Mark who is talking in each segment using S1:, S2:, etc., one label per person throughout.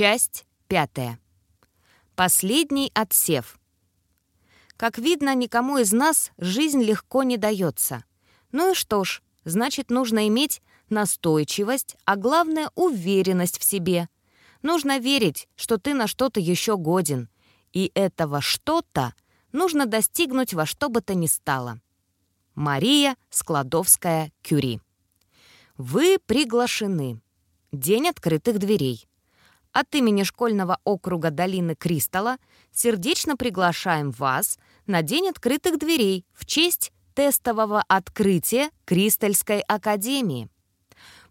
S1: Часть пятая. Последний отсев. Как видно, никому из нас жизнь легко не дается. Ну и что ж, значит, нужно иметь настойчивость, а главное — уверенность в себе. Нужно верить, что ты на что-то еще годен. И этого что-то нужно достигнуть во что бы то ни стало. Мария Складовская-Кюри. Вы приглашены. День открытых дверей. От имени школьного округа долины Кристалла сердечно приглашаем вас на День открытых дверей в честь тестового открытия Кристальской академии.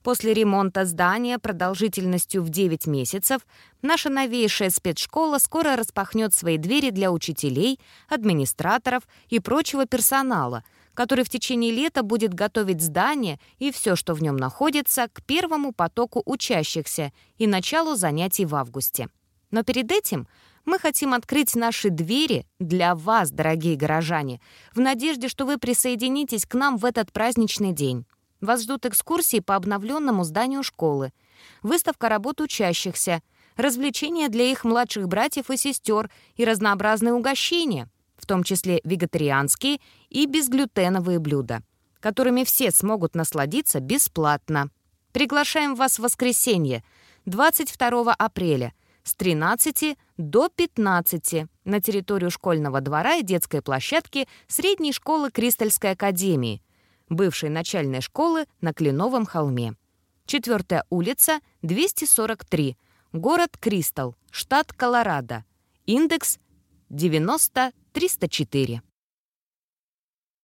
S1: После ремонта здания продолжительностью в 9 месяцев наша новейшая спецшкола скоро распахнет свои двери для учителей, администраторов и прочего персонала, который в течение лета будет готовить здание и все, что в нем находится, к первому потоку учащихся и началу занятий в августе. Но перед этим мы хотим открыть наши двери для вас, дорогие горожане, в надежде, что вы присоединитесь к нам в этот праздничный день. Вас ждут экскурсии по обновленному зданию школы, выставка работ учащихся, развлечения для их младших братьев и сестер и разнообразные угощения, том числе вегетарианские и безглютеновые блюда, которыми все смогут насладиться бесплатно. Приглашаем вас в воскресенье, 22 апреля, с 13 до 15 на территорию школьного двора и детской площадки средней школы Кристальской академии – бывшей начальной школы на Кленовом холме. Четвертая улица, 243, город Кристал, штат Колорадо. Индекс 90-304.